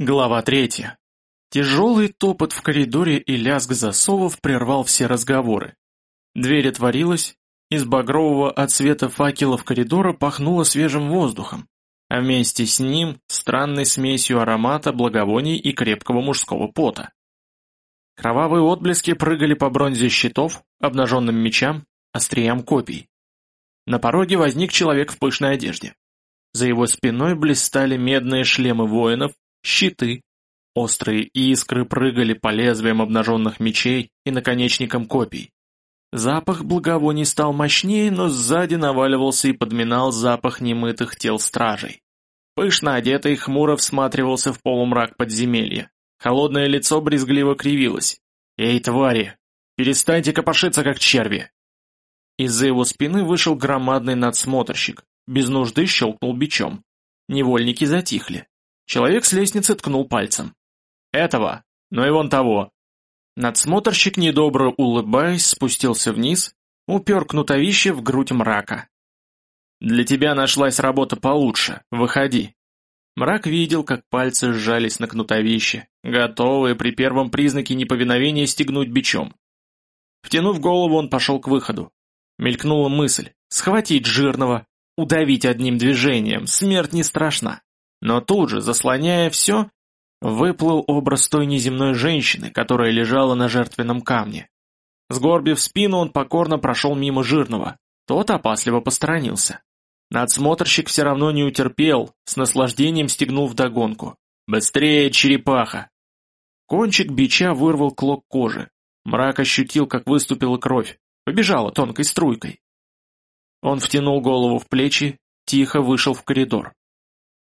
Глава третья. Тяжелый топот в коридоре и лязг засовов прервал все разговоры. Дверь отворилась, из багрового от света факелов коридора пахнуло свежим воздухом, а вместе с ним странной смесью аромата, благовоний и крепкого мужского пота. Кровавые отблески прыгали по бронзе щитов, обнаженным мечам, остриям копий. На пороге возник человек в пышной одежде. За его спиной блистали медные шлемы воинов, щиты. Острые искры прыгали по лезвиям обнаженных мечей и наконечникам копий. Запах благовоний стал мощнее, но сзади наваливался и подминал запах немытых тел стражей. Пышно одетый хмуро всматривался в полумрак подземелья. Холодное лицо брезгливо кривилось. «Эй, твари! Перестаньте копошиться, как черви!» Из-за его спины вышел громадный надсмотрщик, без нужды щелкнул бичом. Невольники затихли. Человек с лестницы ткнул пальцем. «Этого! Ну и вон того!» Надсмотрщик, недобро улыбаясь, спустился вниз, упер кнутовище в грудь мрака. «Для тебя нашлась работа получше, выходи!» Мрак видел, как пальцы сжались на кнутовище, готовые при первом признаке неповиновения стегнуть бичом. Втянув голову, он пошел к выходу. Мелькнула мысль — схватить жирного, удавить одним движением, смерть не страшна. Но тут же, заслоняя все, выплыл образ той неземной женщины, которая лежала на жертвенном камне. Сгорбив спину, он покорно прошел мимо жирного. Тот опасливо посторонился. Надсмотрщик все равно не утерпел, с наслаждением стегнул вдогонку. «Быстрее, черепаха!» Кончик бича вырвал клок кожи. Мрак ощутил, как выступила кровь. Побежала тонкой струйкой. Он втянул голову в плечи, тихо вышел в коридор.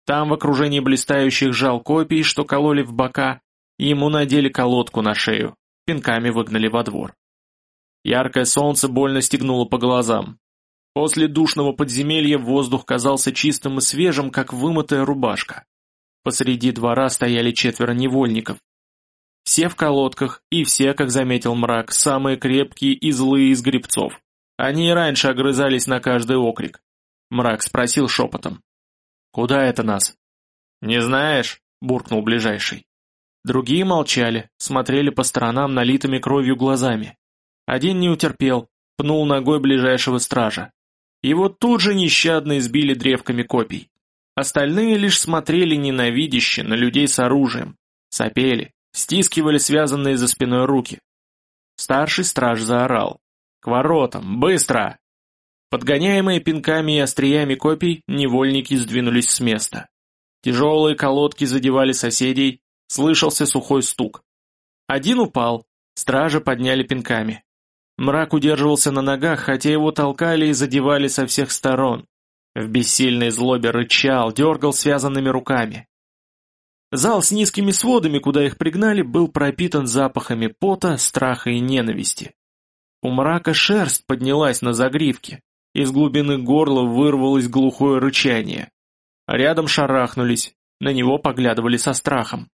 Там в окружении блистающих жал копий, что кололи в бока, ему надели колодку на шею, пинками выгнали во двор. Яркое солнце больно стегнуло по глазам. После душного подземелья воздух казался чистым и свежим, как вымытая рубашка. Посреди двора стояли четверо невольников. Все в колодках, и все, как заметил мрак, самые крепкие и злые из грибцов. Они и раньше огрызались на каждый окрик. Мрак спросил шепотом. «Куда это нас?» «Не знаешь?» — буркнул ближайший. Другие молчали, смотрели по сторонам налитыми кровью глазами. Один не утерпел, пнул ногой ближайшего стража. Его тут же нещадно избили древками копий. Остальные лишь смотрели ненавидяще на людей с оружием, сопели, стискивали связанные за спиной руки. Старший страж заорал. «К воротам! Быстро!» Подгоняемые пинками и остриями копий, невольники сдвинулись с места. Тяжелые колодки задевали соседей, слышался сухой стук. Один упал, стражи подняли пинками. Мрак удерживался на ногах, хотя его толкали и задевали со всех сторон. В бессильной злобе рычал, дергал связанными руками. Зал с низкими сводами, куда их пригнали, был пропитан запахами пота, страха и ненависти. У мрака шерсть поднялась на загривке, из глубины горла вырвалось глухое рычание. Рядом шарахнулись, на него поглядывали со страхом.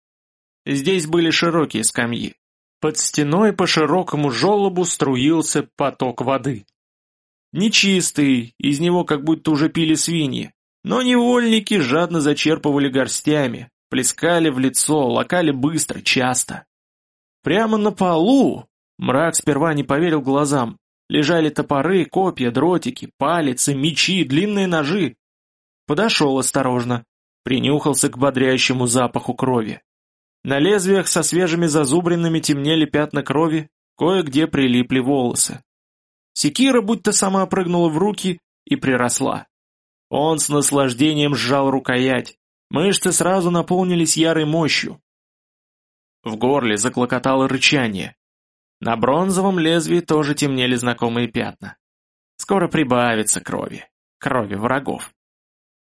Здесь были широкие скамьи. Под стеной по широкому желобу струился поток воды. Нечистый, из него как будто уже пили свиньи, но невольники жадно зачерпывали горстями, плескали в лицо, лакали быстро, часто. Прямо на полу, мрак сперва не поверил глазам, Лежали топоры, копья, дротики, палицы, мечи, длинные ножи. Подошел осторожно, принюхался к бодрящему запаху крови. На лезвиях со свежими зазубринами темнели пятна крови, кое-где прилипли волосы. Секира будто сама прыгнула в руки и приросла. Он с наслаждением сжал рукоять, мышцы сразу наполнились ярой мощью. В горле заклокотало рычание. На бронзовом лезвии тоже темнели знакомые пятна. Скоро прибавится крови. Крови врагов.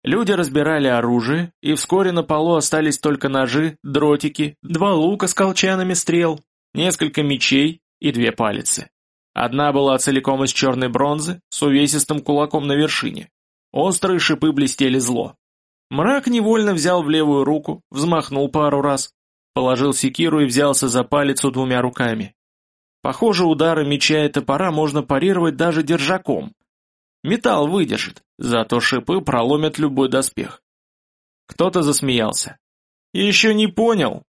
Люди разбирали оружие, и вскоре на полу остались только ножи, дротики, два лука с колчанами стрел, несколько мечей и две палицы. Одна была целиком из черной бронзы, с увесистым кулаком на вершине. Острые шипы блестели зло. Мрак невольно взял в левую руку, взмахнул пару раз, положил секиру и взялся за палицу двумя руками. Похоже, удары меча и топора можно парировать даже держаком. Металл выдержит, зато шипы проломят любой доспех. Кто-то засмеялся. Еще не понял?»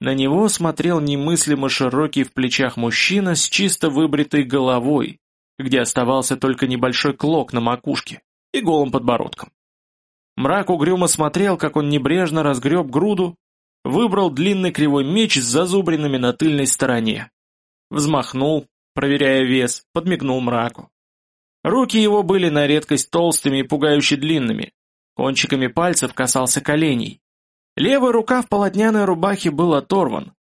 На него смотрел немыслимо широкий в плечах мужчина с чисто выбритой головой, где оставался только небольшой клок на макушке и голым подбородком. Мрак угрюмо смотрел, как он небрежно разгреб груду, выбрал длинный кривой меч с зазубринами на тыльной стороне. Взмахнул, проверяя вес, подмигнул мраку. Руки его были на редкость толстыми и пугающе длинными, кончиками пальцев касался коленей. Левая рука в полотняной рубахе был оторван,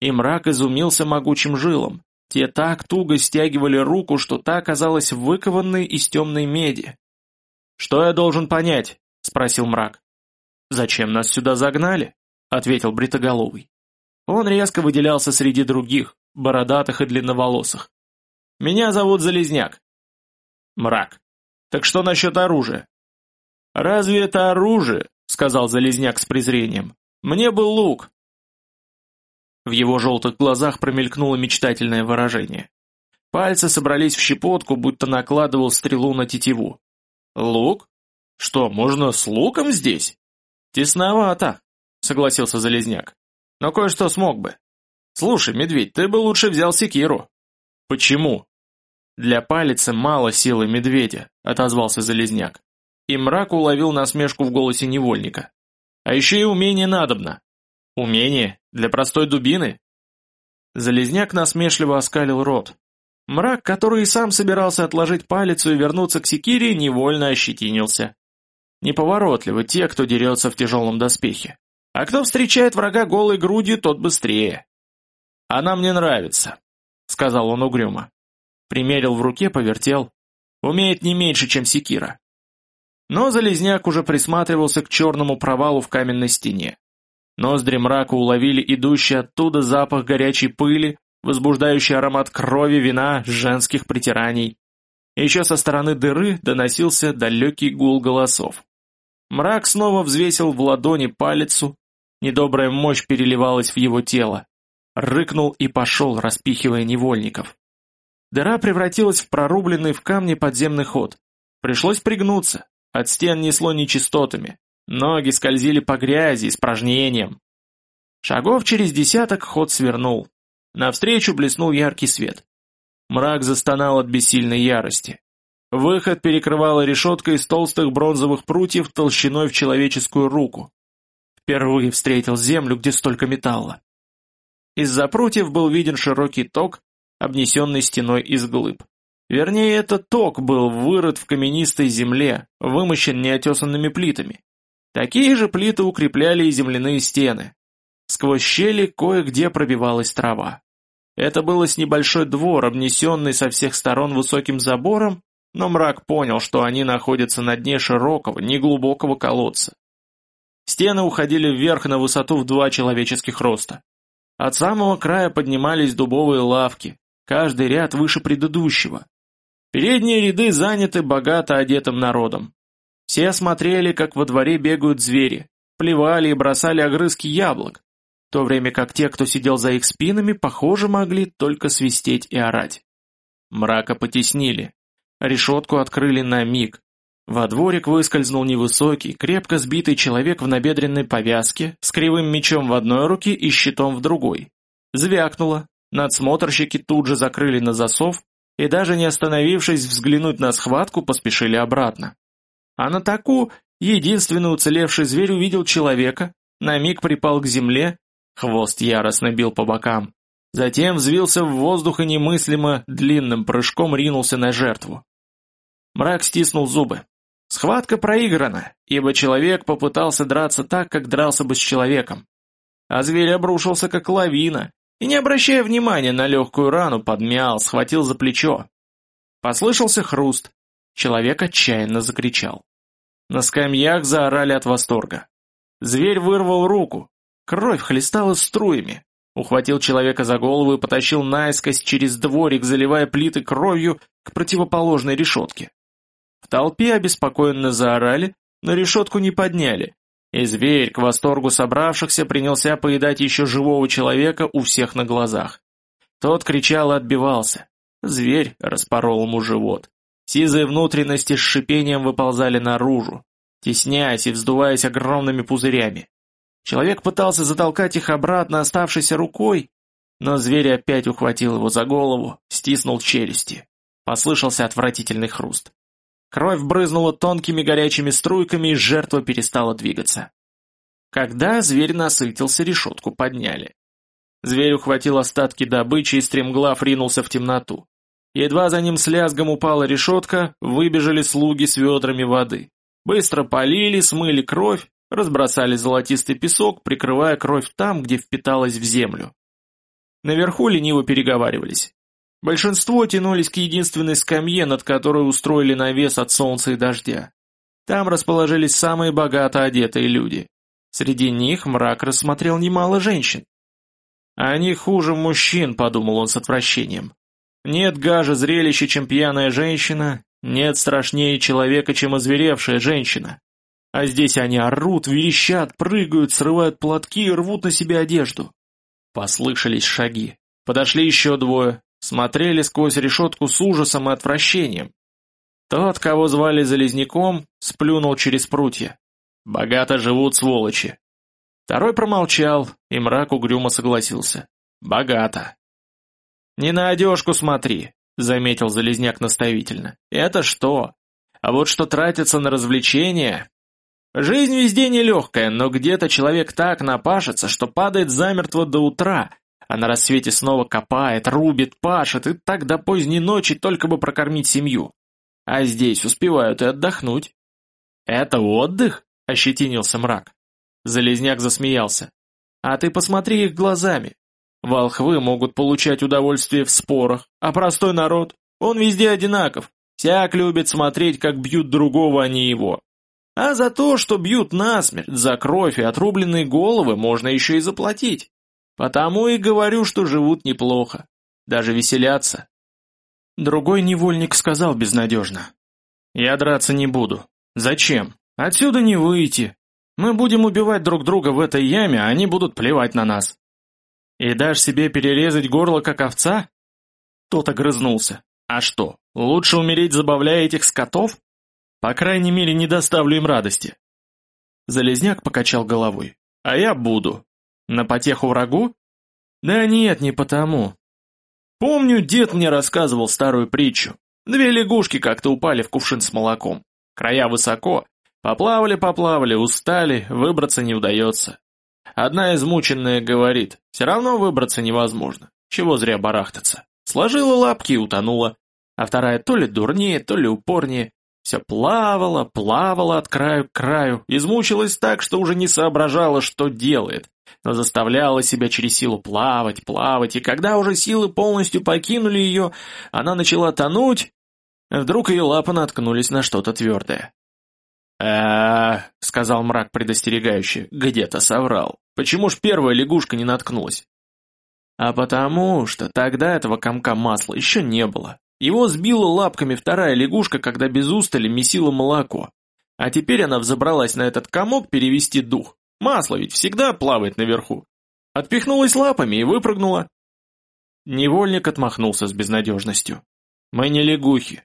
и мрак изумился могучим жилам. Те так туго стягивали руку, что та оказалась выкованной из темной меди. «Что я должен понять?» — спросил мрак. «Зачем нас сюда загнали?» — ответил Бритоголовый. Он резко выделялся среди других, бородатых и длинноволосых. «Меня зовут Залезняк». «Мрак. Так что насчет оружия?» «Разве это оружие?» — сказал Залезняк с презрением. «Мне был лук». В его желтых глазах промелькнуло мечтательное выражение. Пальцы собрались в щепотку, будто накладывал стрелу на тетиву. «Лук? Что, можно с луком здесь?» «Тесновато», — согласился Залезняк. «Но кое-что смог бы. Слушай, медведь, ты бы лучше взял секиру». «Почему?» «Для палицы мало силы медведя», — отозвался Залезняк. И мрак уловил насмешку в голосе невольника. «А еще и умение надобно». «Умение? Для простой дубины?» Залезняк насмешливо оскалил рот. Мрак, который и сам собирался отложить палицу и вернуться к секире, невольно ощетинился. Неповоротливы те, кто дерется в тяжелом доспехе. А кто встречает врага голой грудью, тот быстрее. «Она мне нравится», — сказал он угрюмо. Примерил в руке, повертел. Умеет не меньше, чем секира. Но Залезняк уже присматривался к черному провалу в каменной стене. Ноздри мрака уловили идущий оттуда запах горячей пыли, возбуждающий аромат крови, вина, женских притираний. Еще со стороны дыры доносился далекий гул голосов. Мрак снова взвесил в ладони палицу, недобрая мощь переливалась в его тело. Рыкнул и пошел, распихивая невольников. Дыра превратилась в прорубленный в камне подземный ход. Пришлось пригнуться, от стен несло нечистотами. Ноги скользили по грязи, испражнением. Шагов через десяток ход свернул. Навстречу блеснул яркий свет. Мрак застонал от бессильной ярости. Выход перекрывала решетка из толстых бронзовых прутьев толщиной в человеческую руку. Впервые встретил землю, где столько металла. Из-за прутьев был виден широкий ток, обнесенный стеной из глыб. Вернее, этот ток был вырыт в каменистой земле, вымощен неотесанными плитами. Такие же плиты укрепляли и земляные стены. Сквозь щели кое-где пробивалась трава. Это было с небольшой двор, обнесенный со всех сторон высоким забором, но мрак понял, что они находятся на дне широкого, неглубокого колодца. Стены уходили вверх на высоту в два человеческих роста. От самого края поднимались дубовые лавки, каждый ряд выше предыдущего. Передние ряды заняты богато одетым народом. Все смотрели, как во дворе бегают звери, плевали и бросали огрызки яблок, в то время как те, кто сидел за их спинами, похоже, могли только свистеть и орать. Мрака потеснили. Решетку открыли на миг. Во дворик выскользнул невысокий, крепко сбитый человек в набедренной повязке, с кривым мечом в одной руке и щитом в другой. Звякнуло. Надсмотрщики тут же закрыли на засов, и даже не остановившись взглянуть на схватку, поспешили обратно. А на таку единственный уцелевший зверь увидел человека, на миг припал к земле, хвост яростно бил по бокам, затем взвился в воздух и немыслимо длинным прыжком ринулся на жертву. Мрак стиснул зубы. Схватка проиграна, ибо человек попытался драться так, как дрался бы с человеком. А зверь обрушился как лавина, и, не обращая внимания на легкую рану, подмял, схватил за плечо. Послышался хруст. Человек отчаянно закричал. На скамьях заорали от восторга. Зверь вырвал руку. Кровь хлестала струями. Ухватил человека за голову и потащил наискось через дворик, заливая плиты кровью к противоположной решетке. В толпе обеспокоенно заорали, но решетку не подняли, и зверь, к восторгу собравшихся, принялся поедать еще живого человека у всех на глазах. Тот кричал и отбивался. Зверь распорол ему живот. Сизые внутренности с шипением выползали наружу, тесняясь и вздуваясь огромными пузырями. Человек пытался затолкать их обратно оставшейся рукой, но зверь опять ухватил его за голову, стиснул челюсти. Послышался отвратительный хруст. Кровь брызнула тонкими горячими струйками, и жертва перестала двигаться. Когда зверь насытился, решетку подняли. Зверь ухватил остатки добычи и стремглав ринулся в темноту. Едва за ним с лязгом упала решетка, выбежали слуги с ведрами воды. Быстро полили, смыли кровь, разбросали золотистый песок, прикрывая кровь там, где впиталась в землю. Наверху лениво переговаривались. Большинство тянулись к единственной скамье, над которой устроили навес от солнца и дождя. Там расположились самые богато одетые люди. Среди них мрак рассмотрел немало женщин. «Они хуже мужчин», — подумал он с отвращением. Нет гаже зрелища, чем пьяная женщина, нет страшнее человека, чем озверевшая женщина. А здесь они орут, верещат, прыгают, срывают платки и рвут на себе одежду. Послышались шаги. Подошли еще двое, смотрели сквозь решетку с ужасом и отвращением. Тот, кого звали Залезняком, сплюнул через прутья. Богато живут сволочи. Второй промолчал, и мрак угрюмо согласился. Богато. «Не на одежку смотри», — заметил Залезняк наставительно. «Это что? А вот что тратится на развлечения...» Жизнь везде нелегкая, но где-то человек так напашется, что падает замертво до утра, а на рассвете снова копает, рубит, пашет, и так до поздней ночи только бы прокормить семью. А здесь успевают и отдохнуть. «Это отдых?» — ощетинился мрак. Залезняк засмеялся. «А ты посмотри их глазами. Волхвы могут получать удовольствие в спорах, а простой народ, он везде одинаков. Всяк любит смотреть, как бьют другого, а не его. А за то, что бьют насмерть, за кровь и отрубленные головы, можно еще и заплатить. Потому и говорю, что живут неплохо. Даже веселятся. Другой невольник сказал безнадежно. Я драться не буду. Зачем? Отсюда не выйти. Мы будем убивать друг друга в этой яме, а они будут плевать на нас. «И дашь себе перерезать горло, как овца?» Тот огрызнулся. «А что, лучше умереть, забавляя этих скотов? По крайней мере, не доставлю им радости». Залезняк покачал головой. «А я буду. На потеху врагу?» «Да нет, не потому. Помню, дед мне рассказывал старую притчу. Две лягушки как-то упали в кувшин с молоком. Края высоко. Поплавали-поплавали, устали, выбраться не удается. Одна измученная говорит, все равно выбраться невозможно. Чего зря барахтаться. Сложила лапки и утонула. А вторая то ли дурнее, то ли упорнее. Все плавала, плавала от краю к краю, измучилась так, что уже не соображала, что делает, но заставляла себя через силу плавать, плавать, и когда уже силы полностью покинули ее, она начала тонуть, вдруг ее лапы наткнулись на что-то твердое э сказал мрак предостерегающе, — где-то соврал. Почему ж первая лягушка не наткнулась? А потому что тогда этого комка масла еще не было. Его сбила лапками вторая лягушка, когда без устали месила молоко. А теперь она взобралась на этот комок перевести дух. Масло ведь всегда плавает наверху. Отпихнулась лапами и выпрыгнула. Невольник отмахнулся с безнадежностью. Мы не лягухи.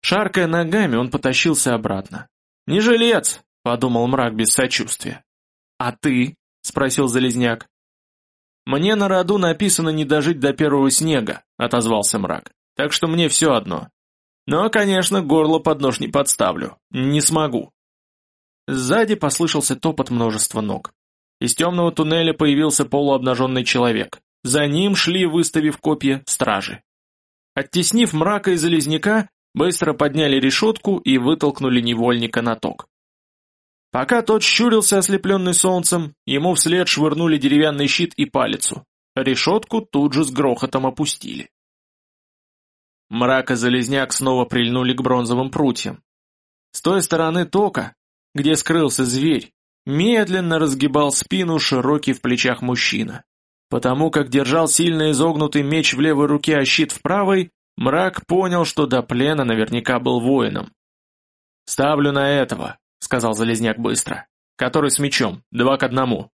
Шаркая ногами, он потащился обратно. «Не жилец!» — подумал мрак без сочувствия. «А ты?» — спросил Залезняк. «Мне на роду написано не дожить до первого снега», — отозвался мрак. «Так что мне все одно. Но, конечно, горло под нож не подставлю. Не смогу». Сзади послышался топот множества ног. Из темного туннеля появился полуобнаженный человек. За ним шли, выставив копья, стражи. Оттеснив мрака и залезняка, быстро подняли решетку и вытолкнули невольника на ток. Пока тот щурился, ослепленный солнцем, ему вслед швырнули деревянный щит и палицу. Решетку тут же с грохотом опустили. Мрак и Залезняк снова прильнули к бронзовым прутьям. С той стороны тока, где скрылся зверь, медленно разгибал спину широкий в плечах мужчина. Потому как держал сильно изогнутый меч в левой руке, а щит в правой, Мрак понял, что до плена наверняка был воином. «Ставлю на этого», — сказал Залезняк быстро. «Который с мечом, два к одному».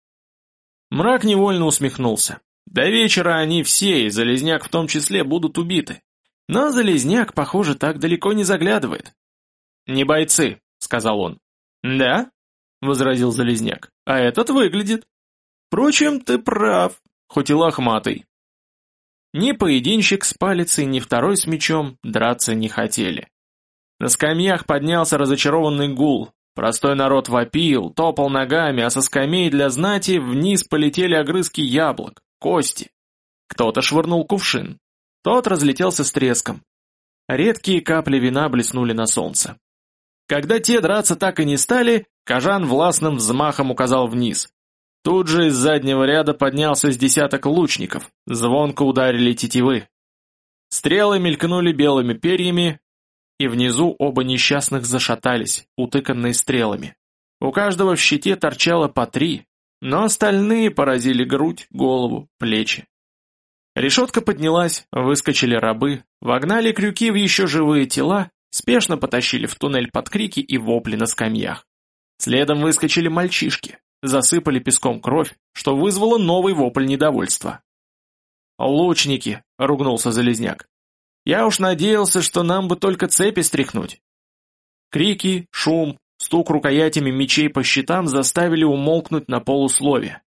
Мрак невольно усмехнулся. До вечера они все, и Залезняк в том числе, будут убиты. Но Залезняк, похоже, так далеко не заглядывает. «Не бойцы», — сказал он. «Да?» — возразил Залезняк, — «а этот выглядит». «Впрочем, ты прав, хоть и лохматый». Ни поединщик с палицей, ни второй с мечом драться не хотели. На скамьях поднялся разочарованный гул. Простой народ вопил, топал ногами, а со скамей для знати вниз полетели огрызки яблок, кости. Кто-то швырнул кувшин. Тот разлетелся с треском. Редкие капли вина блеснули на солнце. Когда те драться так и не стали, Кажан властным взмахом указал вниз. Тут же из заднего ряда поднялся с десяток лучников, звонко ударили тетивы. Стрелы мелькнули белыми перьями, и внизу оба несчастных зашатались, утыканные стрелами. У каждого в щите торчало по три, но остальные поразили грудь, голову, плечи. Решетка поднялась, выскочили рабы, вогнали крюки в еще живые тела, спешно потащили в туннель под крики и вопли на скамьях. Следом выскочили мальчишки, засыпали песком кровь, что вызвало новый вопль недовольства. «Лучники!» — ругнулся Залезняк. «Я уж надеялся, что нам бы только цепи стряхнуть». Крики, шум, стук рукоятями мечей по щитам заставили умолкнуть на полуслове.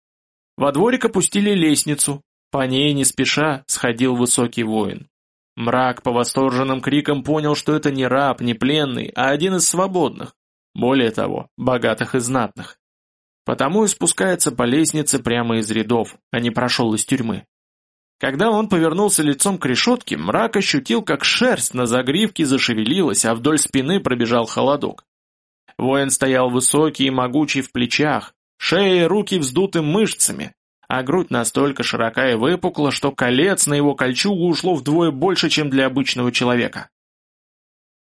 Во дворик опустили лестницу, по ней не спеша сходил высокий воин. Мрак по восторженным крикам понял, что это не раб, не пленный, а один из свободных, более того, богатых и знатных. Потому и спускается по лестнице прямо из рядов, а не прошел из тюрьмы. Когда он повернулся лицом к решетке, мрак ощутил, как шерсть на загривке зашевелилась, а вдоль спины пробежал холодок. Воин стоял высокий и могучий в плечах, шея и руки вздуты мышцами, а грудь настолько широка и выпукла, что колец на его кольчугу ушло вдвое больше, чем для обычного человека.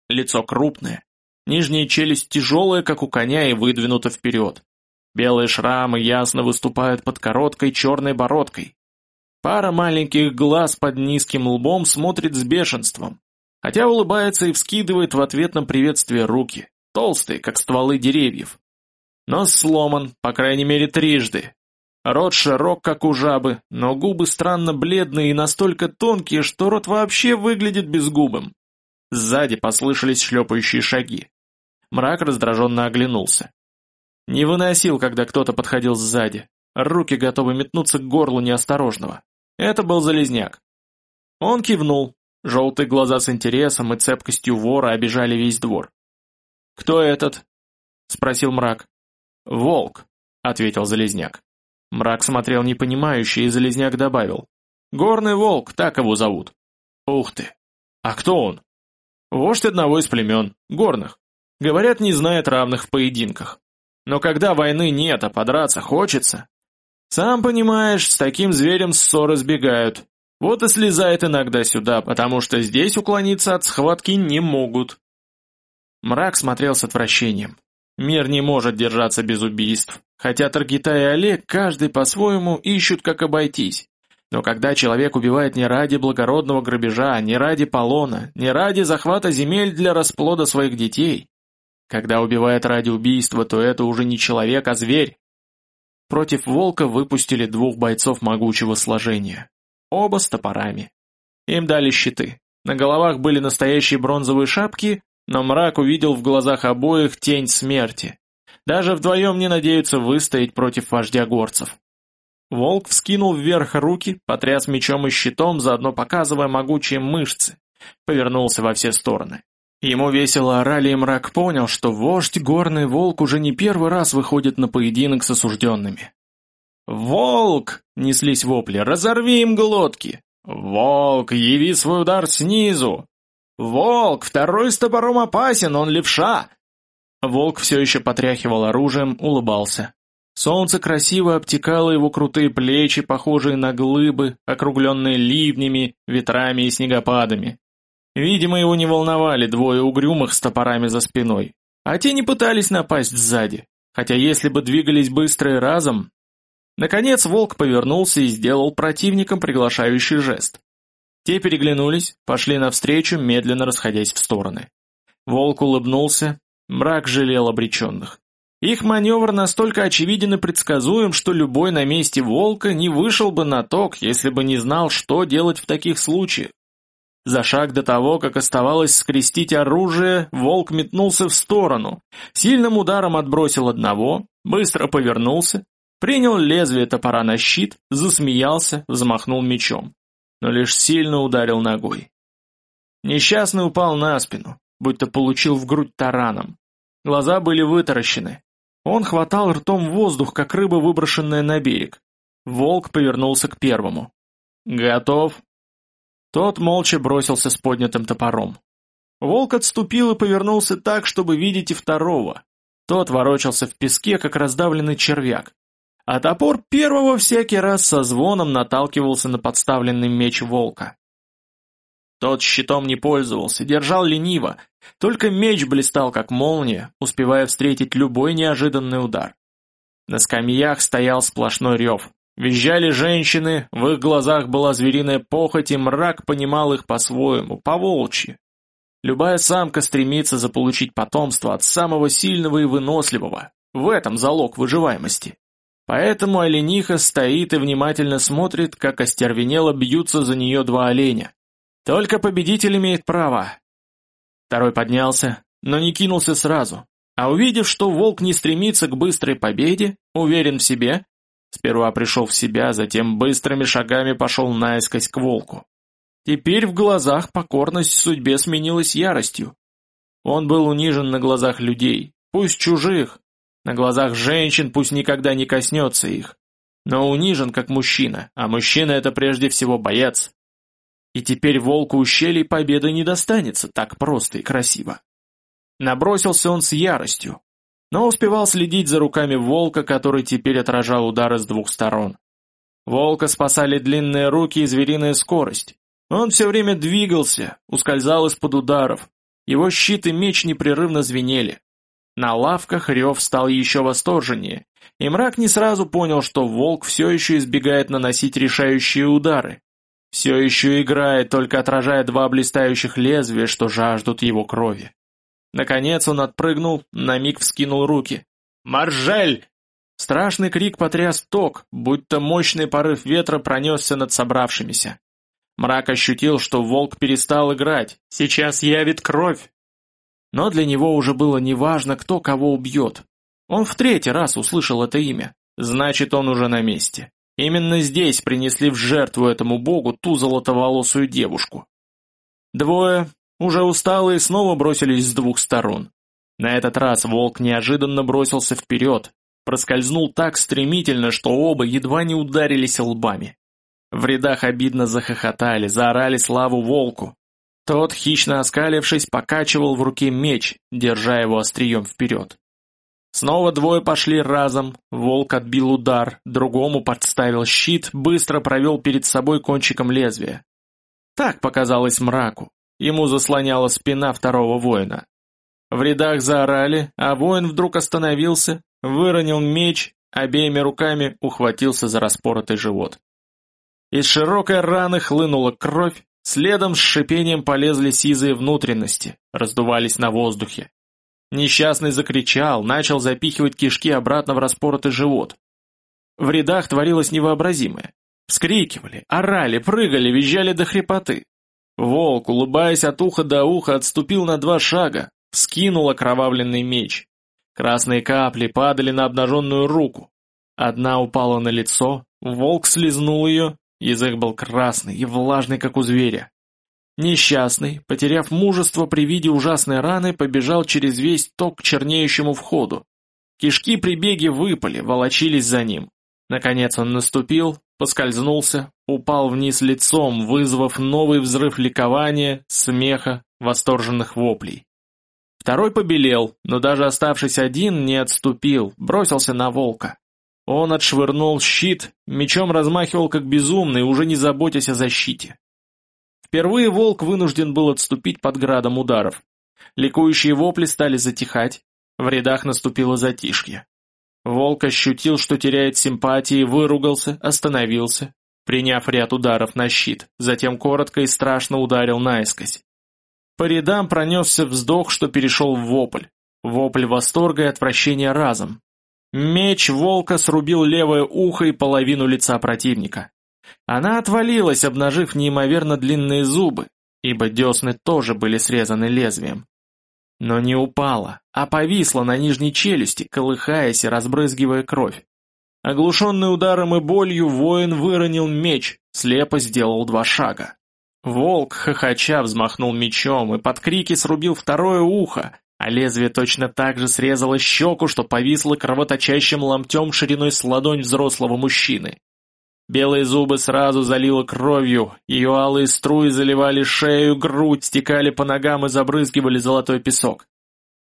Лицо крупное, нижняя челюсть тяжелая, как у коня, и выдвинута вперед. Белые шрамы ясно выступают под короткой черной бородкой. Пара маленьких глаз под низким лбом смотрит с бешенством, хотя улыбается и вскидывает в ответ на приветствие руки, толстые, как стволы деревьев. Нос сломан, по крайней мере, трижды. Рот широк, как у жабы, но губы странно бледные и настолько тонкие, что рот вообще выглядит безгубым. Сзади послышались шлепающие шаги. Мрак раздраженно оглянулся. Не выносил, когда кто-то подходил сзади. Руки готовы метнуться к горлу неосторожного. Это был Залезняк. Он кивнул. Желтые глаза с интересом и цепкостью вора обижали весь двор. «Кто этот?» — спросил мрак. «Волк», — ответил Залезняк. Мрак смотрел непонимающе, и Залезняк добавил. «Горный волк, так его зовут». «Ух ты! А кто он?» «Вождь одного из племен, горных. Говорят, не знает равных в поединках. Но когда войны нет, а подраться хочется... Сам понимаешь, с таким зверем ссоры сбегают. Вот и слезает иногда сюда, потому что здесь уклониться от схватки не могут. Мрак смотрел с отвращением. Мир не может держаться без убийств, хотя Таргита и Олег каждый по-своему ищут, как обойтись. Но когда человек убивает не ради благородного грабежа, не ради полона, не ради захвата земель для расплода своих детей, когда убивает ради убийства, то это уже не человек, а зверь. Против волка выпустили двух бойцов могучего сложения. Оба с топорами. Им дали щиты. На головах были настоящие бронзовые шапки, но мрак увидел в глазах обоих тень смерти. Даже вдвоем не надеются выстоять против вождя горцев. Волк вскинул вверх руки, потряс мечом и щитом, заодно показывая могучие мышцы. Повернулся во все стороны. Ему весело орали, и мрак понял, что вождь горный волк уже не первый раз выходит на поединок с осужденными. «Волк!» — неслись вопли. «Разорви им глотки!» «Волк, яви свой удар снизу!» «Волк, второй с топором опасен, он левша!» Волк все еще потряхивал оружием, улыбался. Солнце красиво обтекало его крутые плечи, похожие на глыбы, округленные ливнями, ветрами и снегопадами. Видимо, его не волновали двое угрюмых с топорами за спиной, а те не пытались напасть сзади, хотя если бы двигались быстро и разом... Наконец волк повернулся и сделал противникам приглашающий жест. Те переглянулись, пошли навстречу, медленно расходясь в стороны. Волк улыбнулся, мрак жалел обреченных. Их маневр настолько очевиден и предсказуем, что любой на месте волка не вышел бы на ток, если бы не знал, что делать в таких случаях. За шаг до того, как оставалось скрестить оружие, волк метнулся в сторону, сильным ударом отбросил одного, быстро повернулся, принял лезвие топора на щит, засмеялся, взмахнул мечом, но лишь сильно ударил ногой. Несчастный упал на спину, будто получил в грудь тараном. Глаза были вытаращены. Он хватал ртом воздух, как рыба, выброшенная на берег. Волк повернулся к первому. «Готов?» Тот молча бросился с поднятым топором. Волк отступил и повернулся так, чтобы видеть и второго. Тот ворочался в песке, как раздавленный червяк. А топор первого всякий раз со звоном наталкивался на подставленный меч волка. Тот щитом не пользовался, держал лениво, только меч блистал, как молния, успевая встретить любой неожиданный удар. На скамьях стоял сплошной рев. Визжали женщины, в их глазах была звериная похоть, и мрак понимал их по-своему, по-волчьи. Любая самка стремится заполучить потомство от самого сильного и выносливого. В этом залог выживаемости. Поэтому олениха стоит и внимательно смотрит, как остервенело бьются за нее два оленя. Только победитель имеет право. Второй поднялся, но не кинулся сразу, а увидев, что волк не стремится к быстрой победе, уверен в себе, сперва пришел в себя, затем быстрыми шагами пошел наискось к волку. Теперь в глазах покорность судьбе сменилась яростью. Он был унижен на глазах людей, пусть чужих, на глазах женщин пусть никогда не коснется их, но унижен как мужчина, а мужчина это прежде всего боец. И теперь волку ущелий победы не достанется так просто и красиво. Набросился он с яростью, но успевал следить за руками волка, который теперь отражал удары с двух сторон. Волка спасали длинные руки и звериная скорость. Он все время двигался, ускользал из-под ударов. Его щит и меч непрерывно звенели. На лавках рев стал еще восторженнее, и мрак не сразу понял, что волк все еще избегает наносить решающие удары. Все еще играет, только отражая два блистающих лезвия, что жаждут его крови. Наконец он отпрыгнул, на миг вскинул руки. «Маржель!» Страшный крик потряс ток, будто мощный порыв ветра пронесся над собравшимися. Мрак ощутил, что волк перестал играть, сейчас явит кровь. Но для него уже было неважно, кто кого убьет. Он в третий раз услышал это имя, значит он уже на месте. Именно здесь принесли в жертву этому богу ту золотоволосую девушку. Двое, уже усталые, снова бросились с двух сторон. На этот раз волк неожиданно бросился вперед, проскользнул так стремительно, что оба едва не ударились лбами. В рядах обидно захохотали, заорали славу волку. Тот, хищно оскалившись, покачивал в руке меч, держа его острием вперед. Снова двое пошли разом, волк отбил удар, другому подставил щит, быстро провел перед собой кончиком лезвия. Так показалось мраку, ему заслоняла спина второго воина. В рядах заорали, а воин вдруг остановился, выронил меч, обеими руками ухватился за распоротый живот. Из широкой раны хлынула кровь, следом с шипением полезли сизые внутренности, раздувались на воздухе. Несчастный закричал, начал запихивать кишки обратно в распоротый живот. В рядах творилось невообразимое. Вскрикивали, орали, прыгали, визжали до хрипоты. Волк, улыбаясь от уха до уха, отступил на два шага, вскинул окровавленный меч. Красные капли падали на обнаженную руку. Одна упала на лицо, волк слезнул ее, Язык был красный и влажный, как у зверя. Несчастный, потеряв мужество при виде ужасной раны, побежал через весь ток к чернеющему входу. Кишки при беге выпали, волочились за ним. Наконец он наступил, поскользнулся, упал вниз лицом, вызвав новый взрыв ликования, смеха, восторженных воплей. Второй побелел, но даже оставшись один, не отступил, бросился на волка. Он отшвырнул щит, мечом размахивал как безумный, уже не заботясь о защите. Впервые волк вынужден был отступить под градом ударов. Ликующие вопли стали затихать, в рядах наступило затишье. Волк ощутил, что теряет симпатии, выругался, остановился, приняв ряд ударов на щит, затем коротко и страшно ударил наискось. По рядам пронесся вздох, что перешел в вопль. Вопль восторга и отвращения разом, Меч волка срубил левое ухо и половину лица противника. Она отвалилась, обнажив неимоверно длинные зубы, ибо десны тоже были срезаны лезвием. Но не упала, а повисла на нижней челюсти, колыхаясь и разбрызгивая кровь. Оглушенный ударом и болью, воин выронил меч, слепо сделал два шага. Волк, хохоча, взмахнул мечом и под крики срубил второе ухо, а лезвие точно так же срезало щеку, что повисло кровоточащим ломтем шириной с ладонь взрослого мужчины. Белые зубы сразу залило кровью, ее алые струи заливали шею, грудь, стекали по ногам и забрызгивали золотой песок.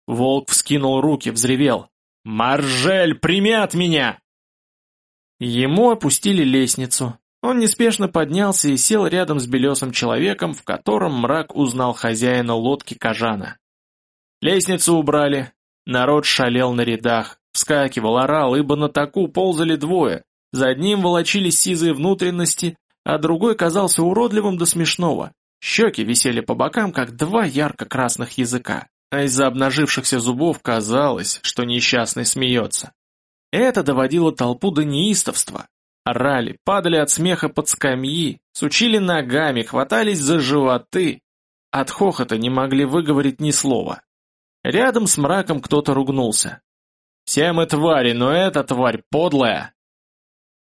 Волк вскинул руки, взревел. «Маржель, прими от меня!» Ему опустили лестницу. Он неспешно поднялся и сел рядом с белесым человеком, в котором мрак узнал хозяина лодки Кажана. Лестницу убрали. Народ шалел на рядах, вскакивал, орал, ибо на таку ползали двое. За одним волочились сизые внутренности, а другой казался уродливым до смешного. Щеки висели по бокам, как два ярко-красных языка, а из-за обнажившихся зубов казалось, что несчастный смеется. Это доводило толпу до неистовства. Орали, падали от смеха под скамьи, сучили ногами, хватались за животы. От хохота не могли выговорить ни слова. Рядом с мраком кто-то ругнулся. «Все мы твари, но эта тварь подлая!»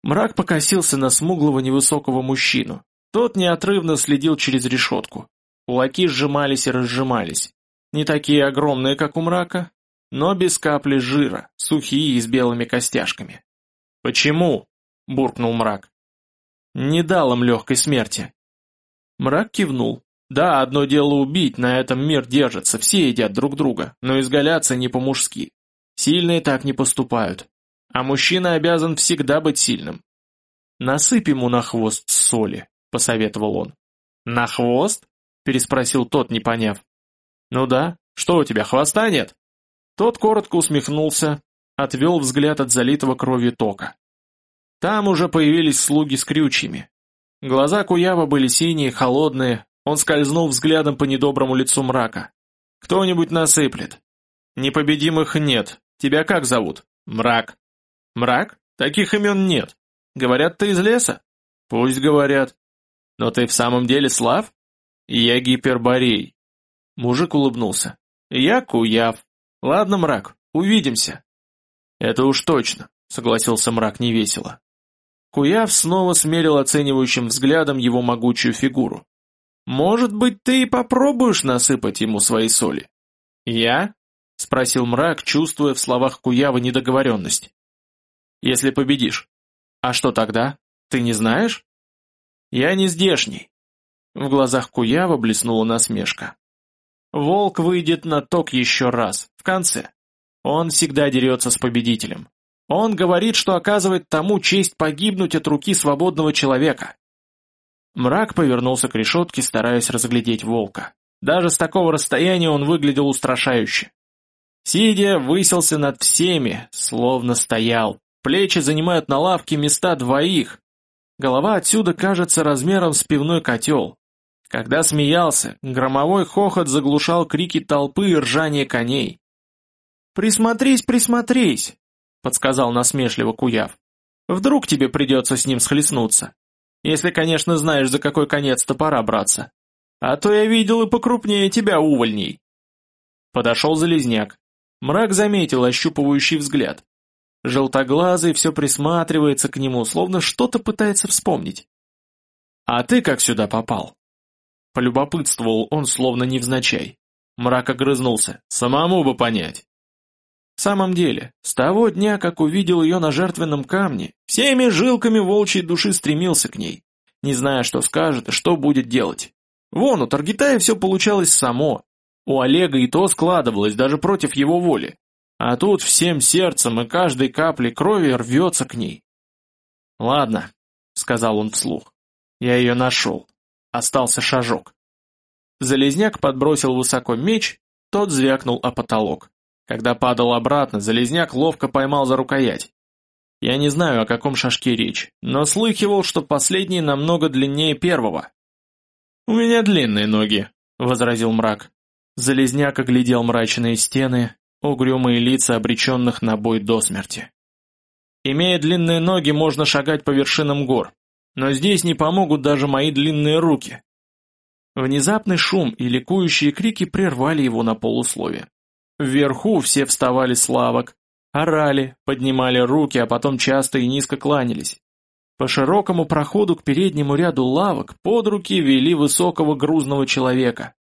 Мрак покосился на смуглого невысокого мужчину. Тот неотрывно следил через решетку. Кулаки сжимались и разжимались. Не такие огромные, как у мрака, но без капли жира, сухие и с белыми костяшками. «Почему?» — буркнул мрак. «Не дал им легкой смерти». Мрак кивнул. «Да, одно дело убить, на этом мир держится, все едят друг друга, но изгаляться не по-мужски. Сильные так не поступают. А мужчина обязан всегда быть сильным». «Насыпь ему на хвост соли», — посоветовал он. «На хвост?» — переспросил тот, не поняв. «Ну да, что у тебя, хвоста нет?» Тот коротко усмехнулся, отвел взгляд от залитого кровью тока. Там уже появились слуги с крючьями. Глаза Куява были синие, холодные, он скользнул взглядом по недоброму лицу мрака. «Кто-нибудь насыплет». «Непобедимых нет. Тебя как зовут?» «Мрак». «Мрак? Таких имен нет. Говорят, ты из леса?» «Пусть говорят». «Но ты в самом деле Слав?» «Я Гиперборей». Мужик улыбнулся. «Я Куяв. «Ладно, мрак, увидимся». «Это уж точно», — согласился мрак невесело. Куяв снова смерил оценивающим взглядом его могучую фигуру. «Может быть, ты и попробуешь насыпать ему свои соли?» «Я?» — спросил мрак, чувствуя в словах Куява недоговоренность. «Если победишь». «А что тогда? Ты не знаешь?» «Я не здешний». В глазах Куява блеснула насмешка. Волк выйдет на ток еще раз, в конце. Он всегда дерется с победителем. Он говорит, что оказывает тому честь погибнуть от руки свободного человека. Мрак повернулся к решетке, стараясь разглядеть волка. Даже с такого расстояния он выглядел устрашающе. Сидя, выселся над всеми, словно стоял. Плечи занимают на лавке места двоих. Голова отсюда кажется размером с пивной котел. Когда смеялся, громовой хохот заглушал крики толпы и ржание коней. «Присмотрись, присмотрись!» — подсказал насмешливо Куяв. «Вдруг тебе придется с ним схлестнуться. Если, конечно, знаешь, за какой конец топора браться. А то я видел и покрупнее тебя, увольней!» Подошел Залезняк. Мрак заметил ощупывающий взгляд. Желтоглазый все присматривается к нему, словно что-то пытается вспомнить. «А ты как сюда попал?» Полюбопытствовал он, словно невзначай. Мрак огрызнулся. Самому бы понять. В самом деле, с того дня, как увидел ее на жертвенном камне, всеми жилками волчьей души стремился к ней, не зная, что скажет и что будет делать. Вон, у Таргитая все получалось само. У Олега и то складывалось, даже против его воли. А тут всем сердцем и каждой каплей крови рвется к ней. «Ладно», — сказал он вслух, — «я ее нашел. Остался шажок. Залезняк подбросил высоко меч, тот звякнул о потолок. Когда падал обратно, Залезняк ловко поймал за рукоять. Я не знаю, о каком шажке речь, но слыхивал, что последний намного длиннее первого. «У меня длинные ноги», — возразил мрак. Залезняк оглядел мрачные стены, угрюмые лица обреченных на бой до смерти. «Имея длинные ноги, можно шагать по вершинам гор, но здесь не помогут даже мои длинные руки. Внезапный шум и ликующие крики прервали его на полуслове. Вверху все вставали с лавок, орали, поднимали руки, а потом часто и низко кланялись. По широкому проходу к переднему ряду лавок под руки вели высокого грузного человека.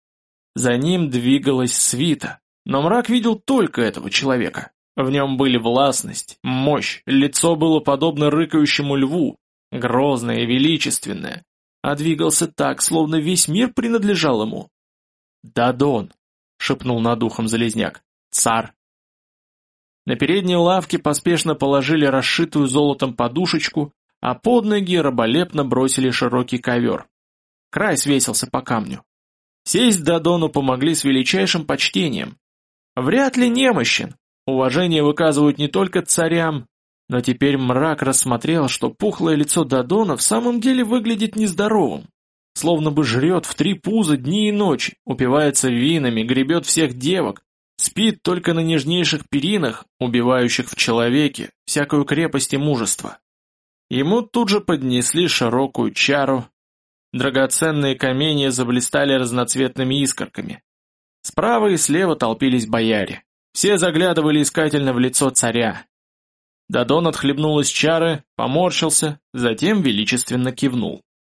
За ним двигалась свита, но мрак видел только этого человека. В нем были властность, мощь, лицо было подобно рыкающему льву, грозное и величественное, а двигался так, словно весь мир принадлежал ему. «Дадон», — шепнул над ухом Залезняк, — «цар». На передней лавке поспешно положили расшитую золотом подушечку, а под ноги раболепно бросили широкий ковер. Край свесился по камню. Сесть Дадону помогли с величайшим почтением. Вряд ли немощен. Уважение выказывают не только царям, но теперь мрак рассмотрел, что пухлое лицо Дадона в самом деле выглядит нездоровым. Словно бы жрет в три пуза дни и ночи, упивается винами, гребет всех девок, спит только на нежнейших перинах, убивающих в человеке всякую крепость и мужество. Ему тут же поднесли широкую чару, драгоценные каменья заблистали разноцветными искорками. Справа и слева толпились бояре. Все заглядывали искательно в лицо царя. Дадон отхлебнул из чары, поморщился, затем величественно кивнул.